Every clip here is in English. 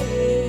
away.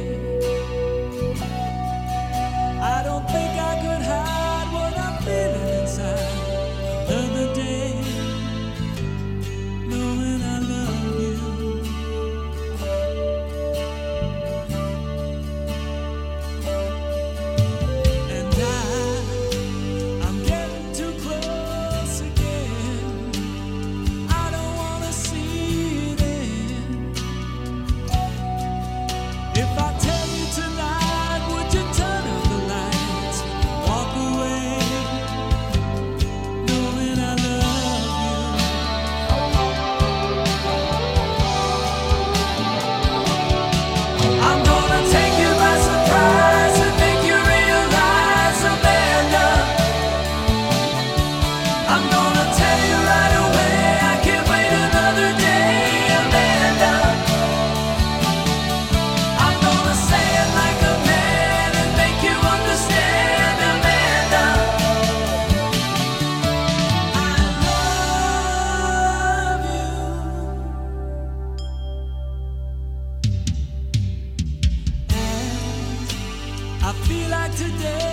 like today.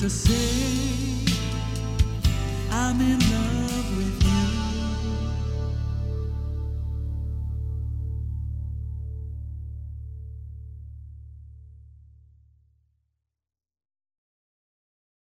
to say I'm in love with you.